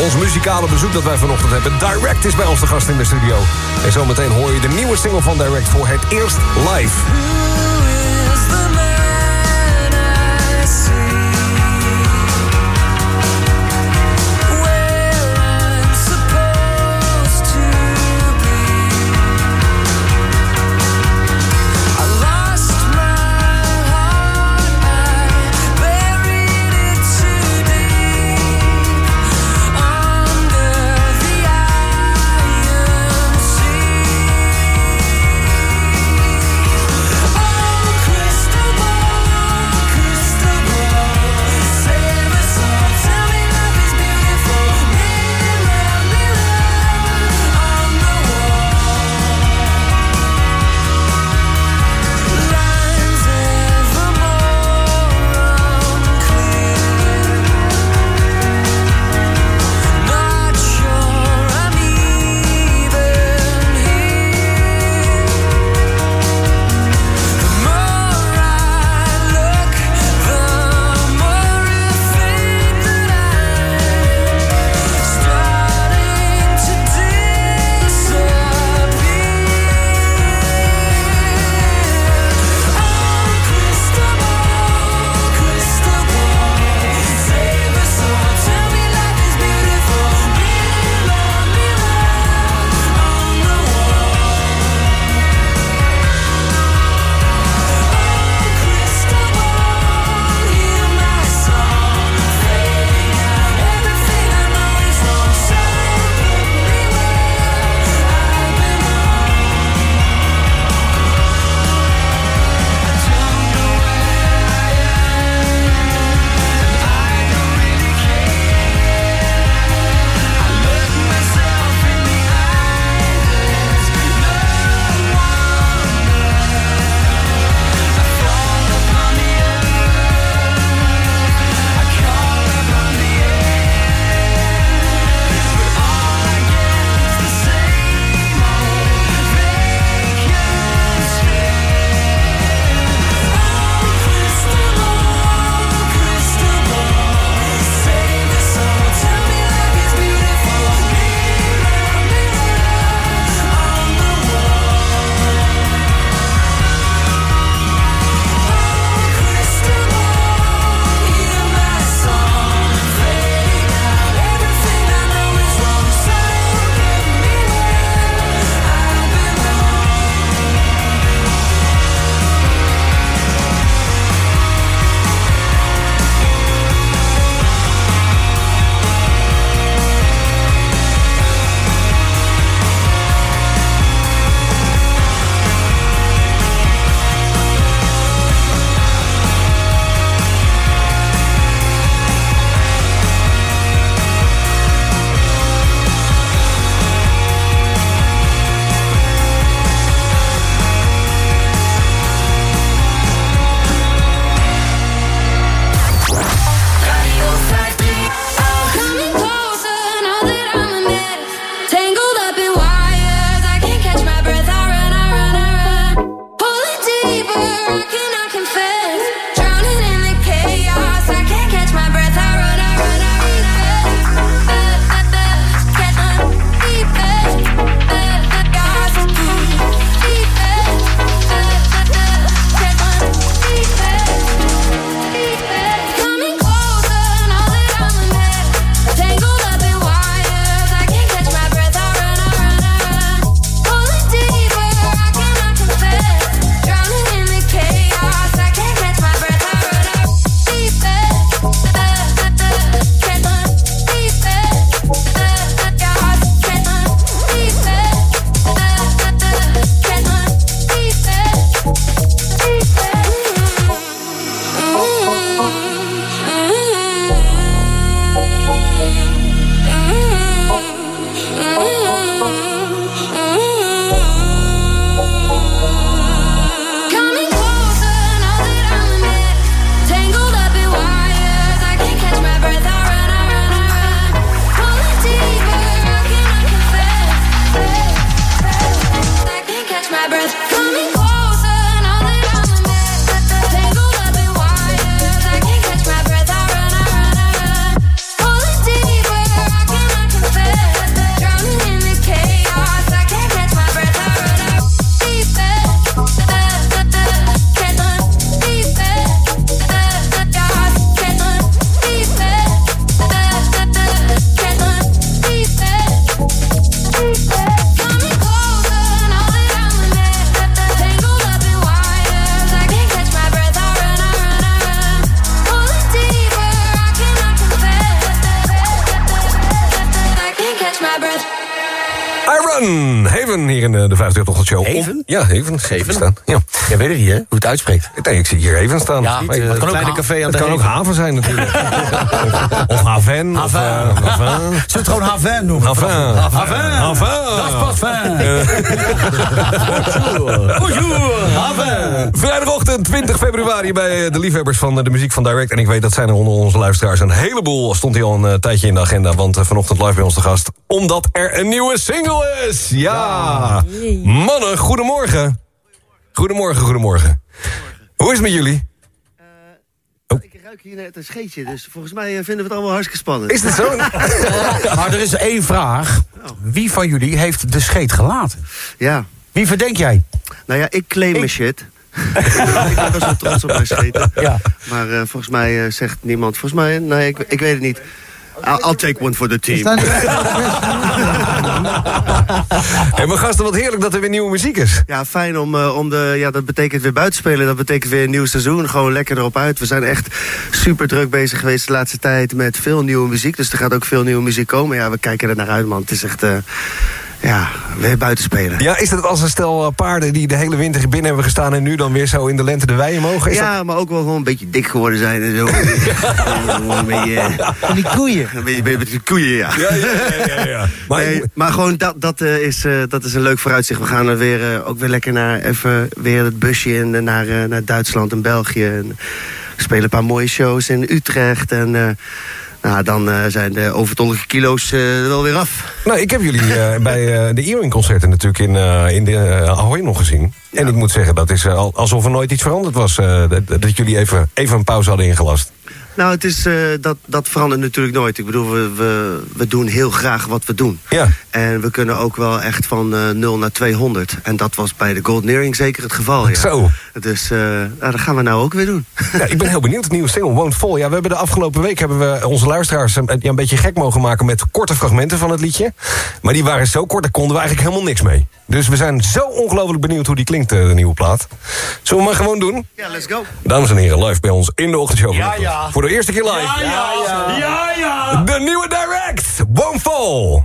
ons muzikale bezoek dat wij vanochtend hebben. Direct is bij ons de gast in de studio. En zometeen hoor je de nieuwe single van Direct voor het eerst live. De 50 Show. Haven? Ja, Haven. Haven staan. Ja. Jij weet het niet, hè? Hoe het uitspreekt. Nee, ik zie hier Haven staan. Ja, het het kan ook café aan het kan ook haven zijn natuurlijk. of Haven. Of, Haven. eh, Haven. Zullen we het gewoon Haven noemen? Haven. Haven. Haven. Dat is parfum. Haven. Vrijdagochtend 20 februari bij eh, de liefhebbers van eh, de muziek van Direct. En ik weet dat zijn er onder onze luisteraars een heleboel. Stond hier al een eh, tijdje in de agenda. Want eh, vanochtend live bij ons te gast. Omdat er een nieuwe single is. Ja. Mannen, goedemorgen. Goedemorgen, goedemorgen. Hoe is het met jullie? Ik ruik hier net een scheetje, dus volgens mij eh, vinden we het allemaal hartstikke spannend. Is het zo? Maar er is één vraag. Wie van jullie heeft de scheet gelaten? Ja. Wie verdenk jij? Nou ja, ik claim mijn shit. ik ben best wel trots op mijn scheten. Ja. Maar eh, volgens mij eh, zegt niemand... Volgens mij, nee, ik, ik weet het niet. I'll, I'll take one for the team. Hé, mijn gasten, wat heerlijk dat er weer nieuwe muziek is. Ja, fijn om, eh, om de... Ja, dat betekent weer buitenspelen. Dat betekent weer een nieuw seizoen. Gewoon lekker erop uit. We zijn echt super druk bezig geweest de laatste tijd met veel nieuwe muziek. Dus er gaat ook veel nieuwe muziek komen. Ja, we kijken er naar uit, man. Het is echt... eh, ja, weer buitenspelen. Ja, is dat als een stel eh, paarden die de hele winter binnen hebben gestaan... en nu dan weer zo in de lente de weien mogen? Is ja, maar ook wel gewoon een beetje dik geworden zijn en zo. Een beetje... Van die koeien. Een beetje, een beetje koeien, ja. Ja, ja, ja, ja, ja. Maar, nee, maar gewoon dat, dat, eh, is, eh, dat is een leuk vooruitzicht. We gaan er weer, eh, ook weer lekker naar even weer het busje in, eh, naar, eh, naar Duitsland en België. En we spelen een paar mooie shows in Utrecht. En eh, nou, dan eh, zijn de overtollige kilo's eh, er wel weer af. Nou, ik heb jullie eh, bij de Earring-concerten natuurlijk in, in de Ahoy nog gezien. En ik moet zeggen, dat is al- alsof er nooit iets veranderd was. dat, dat jullie even, even een pauze hadden ingelast. Nou, het is, eh, dat, dat verandert natuurlijk nooit. Ik bedoel, we, we, we doen heel graag wat we doen. Ja. En we kunnen ook wel echt van eh 0 naar 200. En dat was bij de Golden Earring zeker het geval. Ja. Zo. Dus eh, nou, dat gaan we nou ook weer doen. Ja, ik ben heel benieuwd. Het nieuwe single Won't Fall. Ja, we hebben de afgelopen week hebben we onze luisteraars een, ja, een beetje gek mogen maken met korte fragmenten van het liedje. Maar die waren zo kort, daar konden we eigenlijk helemaal niks mee. Dus we zijn zo ongelooflijk benieuwd hoe die klinkt, de nieuwe plaat. Zullen we maar gewoon doen? Ja, let's go. Dames en heren, live bij ons in de ochtendshow. Ja, ja. Voor de eerste keer live. Ja, ja. Ja, ja. De nieuwe Direct, Won't Fall.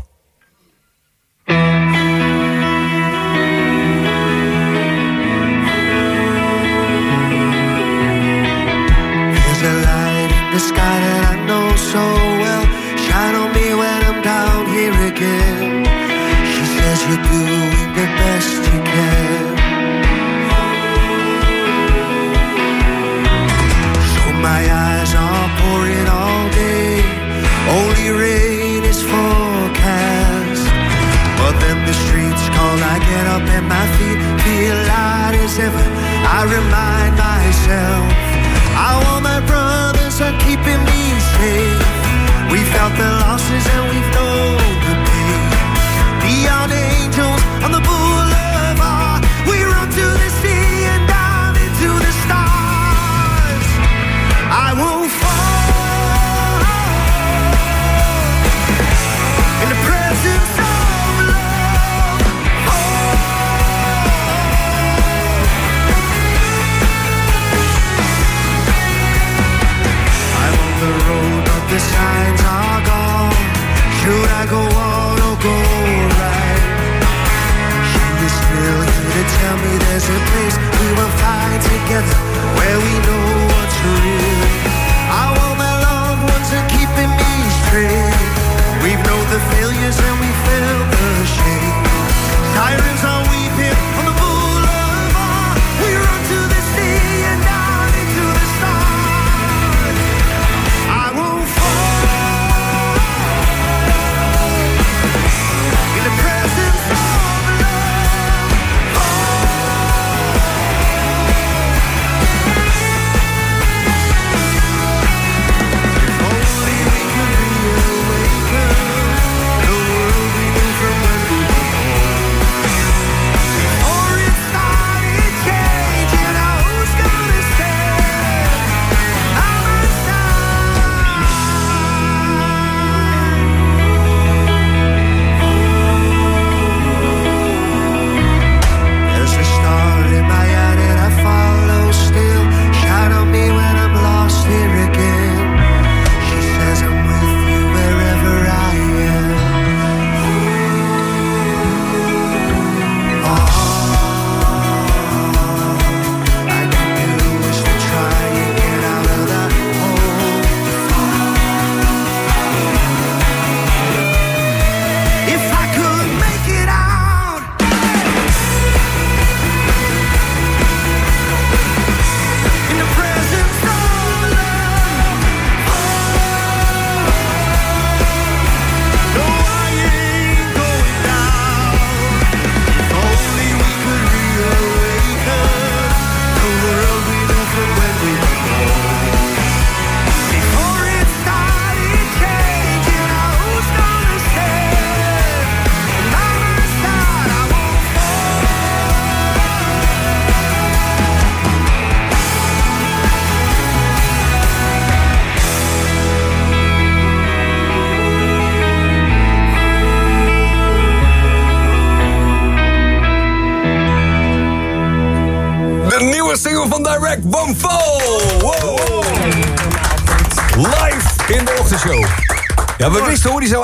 There's a light in the sky that I know so I remind myself, I want my brothers are keeping me safe. We felt the losses and together.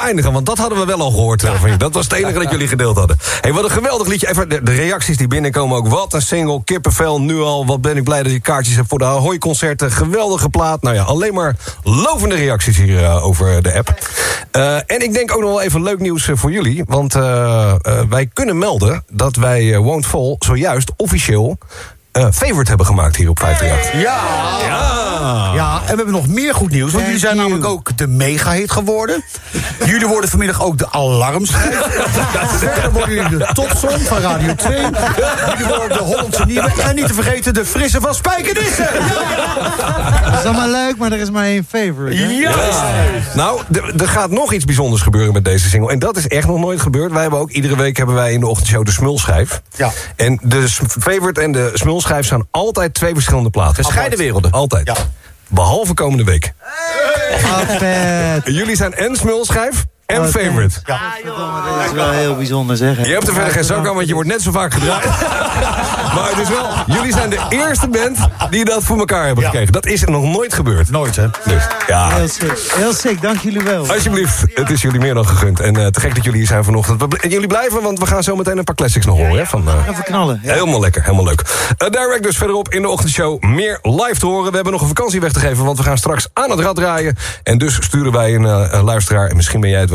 Eindigen, want dat hadden we wel al gehoord eh, van je. Dat was het enige dat jullie gedeeld hadden. hey, wat een geweldig liedje. Even de, de reacties die binnenkomen ook. Wat een single, kippenvel, nu al. Wat ben ik blij dat je kaartjes hebt voor de Ahoy-concerten. Geweldige plaat. Nou ja, alleen maar lovende reacties hier uh, over de app. Uh, en ik denk ook nog wel even leuk nieuws voor jullie. Want wij kunnen melden dat wij Won't Fall zojuist officieel uh, favorite hebben gemaakt hier op 538. Ja. ja. Ja, en we hebben nog meer goed nieuws. Want jullie zijn namelijk ook de mega-hit geworden. Jullie worden vanmiddag ook de alarmschijf. Verder worden jullie de topsong van Radio 2. Jullie worden de Hollandse Nieuwe. En niet te vergeten de frisse van Spijkenissen. Ja. Dat is allemaal leuk, maar er is maar één favorite. Hè? Ja. Nou, er gaat nog iets bijzonders gebeuren met deze single. En dat is echt nog nooit gebeurd. Wij hebben ook iedere week hebben wij in de ochtendshow de smulschijf. Ja. En de favorite en de smulschijf zijn altijd twee verschillende platen. Gescheiden werelden. Altijd. Ja. Behalve komende week. Hey. Jullie zijn en smulschijf en oh, favorite. Ja. Ah, dat is wel heel bijzonder zeg. Je hebt er verder geen zak aan, want je wordt net zo vaak gedraaid. maar het is wel, jullie zijn de eerste band die dat voor elkaar hebben ja. gekregen. Dat is nog nooit gebeurd. Nooit, hè? Dus, ja. Heel sick, heel sick dank jullie wel. Alsjeblieft, het is jullie meer dan gegund. En uh, te gek dat jullie hier zijn vanochtend. En jullie blijven, want we gaan zo meteen een paar classics nog horen. Hè, van, uh, Even knallen. Ja. Helemaal lekker, helemaal leuk. Uh, direct dus verderop in de ochtendshow meer live te horen. We hebben nog een vakantie weg te geven, want we gaan straks aan het rad draaien. En dus sturen wij een, een luisteraar, en misschien ben jij het wel,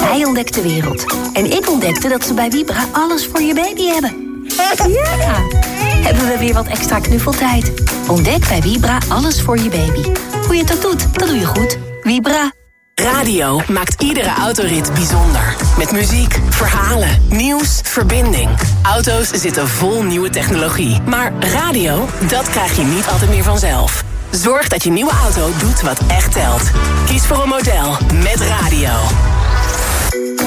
hij ontdekt de wereld. En ik ontdekte dat ze bij Vibra alles voor je baby hebben. Ja! Hebben we weer wat extra knuffeltijd. Ontdek bij Vibra alles voor je baby. Hoe je ook doet, dat doe je goed. Vibra. Radio maakt iedere autorit bijzonder. Met muziek, verhalen, nieuws, verbinding. Auto's zitten vol nieuwe technologie. Maar radio, dat krijg je niet altijd meer vanzelf. Zorg dat je nieuwe auto doet wat echt telt. Kies voor een model met radio.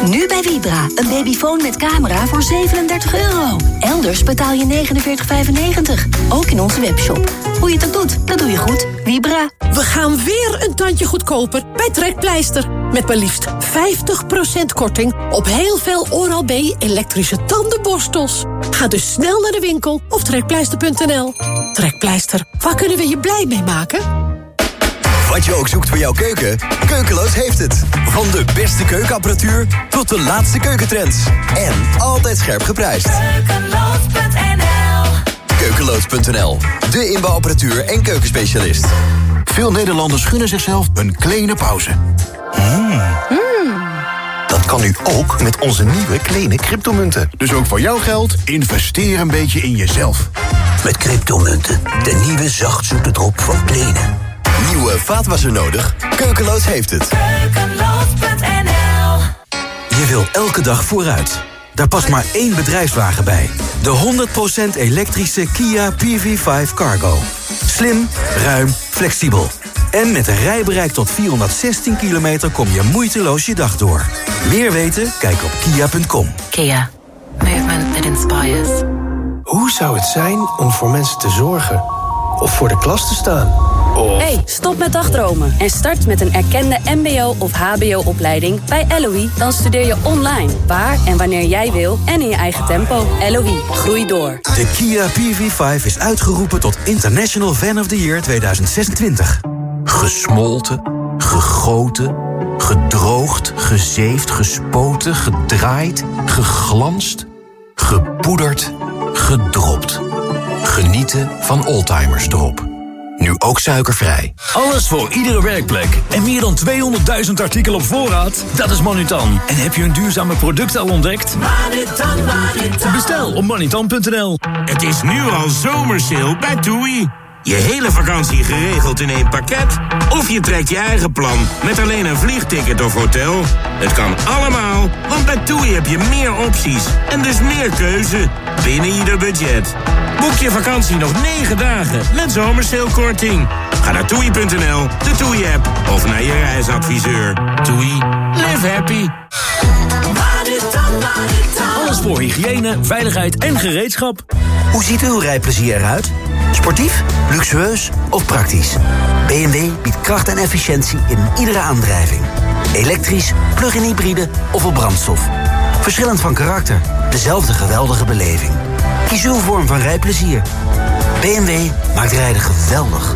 Nu bij Vibra. Een babyfoon met camera voor 37 euro. Elders betaal je 49,95. Ook in onze webshop. Hoe je het doet, dat doe je goed. Vibra. We gaan weer een tandje goedkoper bij Trekpleister. Met maar liefst 50% korting op heel veel Oral-B elektrische tandenborstels. Ga dus snel naar de winkel of trekpleister.nl. Trekpleister, waar kunnen we je blij mee maken? Wat je ook zoekt voor jouw keuken, Keukeloos heeft het. Van de beste keukenapparatuur tot de laatste keukentrends. En altijd scherp geprijsd. Keukeloos.nl Keukeloos.nl, de inbouwapparatuur en keukenspecialist. Veel Nederlanders gunnen zichzelf een kleine pauze. Hmm. Dat kan nu ook met onze nieuwe kleine cryptomunten. Dus ook voor jouw geld, investeer een beetje in jezelf. Met cryptomunten, de nieuwe zachtzoete drop van Kleene. Nieuwe vaatwasser nodig? Keukeloos heeft het. Keukeloos.nl Je wil elke dag vooruit. Daar past maar één bedrijfswagen bij. De 100% elektrische Kia PV5 Cargo. Slim, ruim, flexibel. En met een rijbereik tot 416 kilometer kom je moeiteloos je dag door. Meer weten? Kijk op kia.com. Kia. Movement that inspires. Hoe zou het zijn om voor mensen te zorgen? Of voor de klas te staan? Hey, stop met dagdromen en start met een erkende mbo- of hbo-opleiding bij LOE. Dan studeer je online, waar en wanneer jij wil en in je eigen tempo. LOE, groei door. De Kia PV5 is uitgeroepen tot International Fan of the Year 2026. Gesmolten, gegoten, gedroogd, gezeefd, gespoten, gedraaid, geglanst, gepoederd, gedropt. Genieten van Oldtimers Drop. Nu ook suikervrij. Alles voor iedere werkplek. En meer dan 200.000 artikelen op voorraad? Dat is Manutan. En heb je een duurzame product al ontdekt? Manutan, Manutan. Bestel op manutan.nl. Het is nu al zomersale bij Toei. Je hele vakantie geregeld in één pakket? Of je trekt je eigen plan met alleen een vliegticket of hotel? Het kan allemaal, want bij TUI heb je meer opties en dus meer keuze binnen ieder budget. Boek je vakantie nog 9 dagen met zomerseelkorting. Ga naar toei.nl, de TUI-app of naar je reisadviseur. TUI, live happy. Alles voor hygiëne, veiligheid en gereedschap. Hoe ziet uw rijplezier eruit? Sportief, luxueus of praktisch? BMW biedt kracht en efficiëntie in iedere aandrijving. Elektrisch, plug-in hybride of op brandstof. Verschillend van karakter, dezelfde geweldige beleving. Kies uw vorm van rijplezier. BMW maakt rijden geweldig.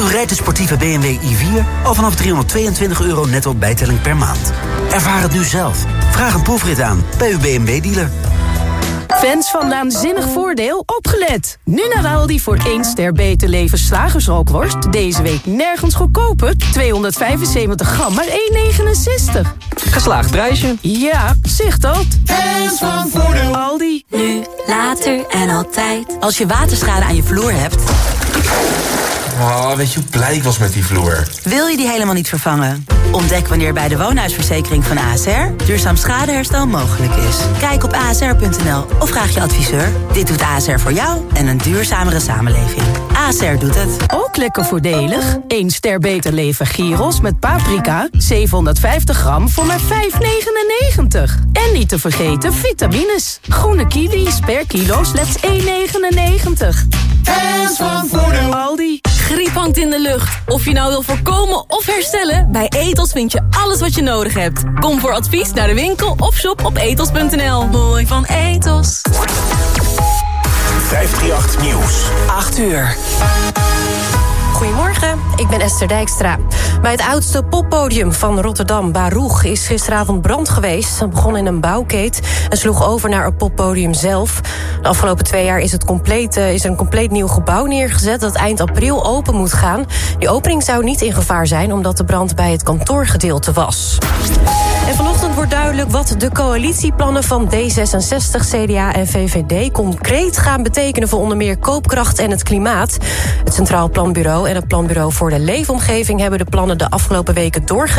U rijdt de sportieve BMW i4 al vanaf 322 euro netto bijtelling per maand. Ervaar het nu zelf. Vraag een proefrit aan bij uw BMW-dealer. Fans van Naanzinnig Voordeel, opgelet! Nu naar Aldi voor 1 ster beter leven slagersrookworst. Deze week nergens goedkoper. 275 gram, maar 1,69. Geslaagd prijsje. Ja, zicht dat. Fans van Voordeel. Aldi. Nu, later en altijd. Als je waterschade aan je vloer hebt... Oh, weet je hoe blij ik was met die vloer? Wil je die helemaal niet vervangen? Ontdek wanneer bij de woonhuisverzekering van ASR... duurzaam schadeherstel mogelijk is. Kijk op asr.nl of vraag je adviseur. Dit doet ASR voor jou en een duurzamere samenleving. ASR doet het. Ook lekker voordelig. 1 ster beter leven gyros met paprika. 750 gram voor maar 5,99. En niet te vergeten vitamines. Groene kiwis per kilo slechts 1,99. Fans van Voordeel. Aldi. Griep hangt in de lucht. Of je nou wil voorkomen of herstellen, bij Etos vind je alles wat je nodig hebt. Kom voor advies naar de winkel of shop op etos.nl. Mooi van Etos. 538 Nieuws. 8 uur. Goedemorgen, ik ben Esther Dijkstra. Bij het oudste poppodium van Rotterdam, Baruch, is gisteravond brand geweest. Het begon in een bouwkeet en sloeg over naar het poppodium zelf. De afgelopen twee jaar is, het compleet, is er een compleet nieuw gebouw neergezet... dat eind april open moet gaan. Die opening zou niet in gevaar zijn, omdat de brand bij het kantoorgedeelte was. En vanochtend wordt duidelijk wat de coalitieplannen van D66, CDA en VVD... concreet gaan betekenen voor onder meer koopkracht en het klimaat. Het Centraal Planbureau en het Planbureau voor de Leefomgeving... hebben de plannen de afgelopen weken doorgerekend